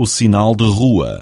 o sinal de rua.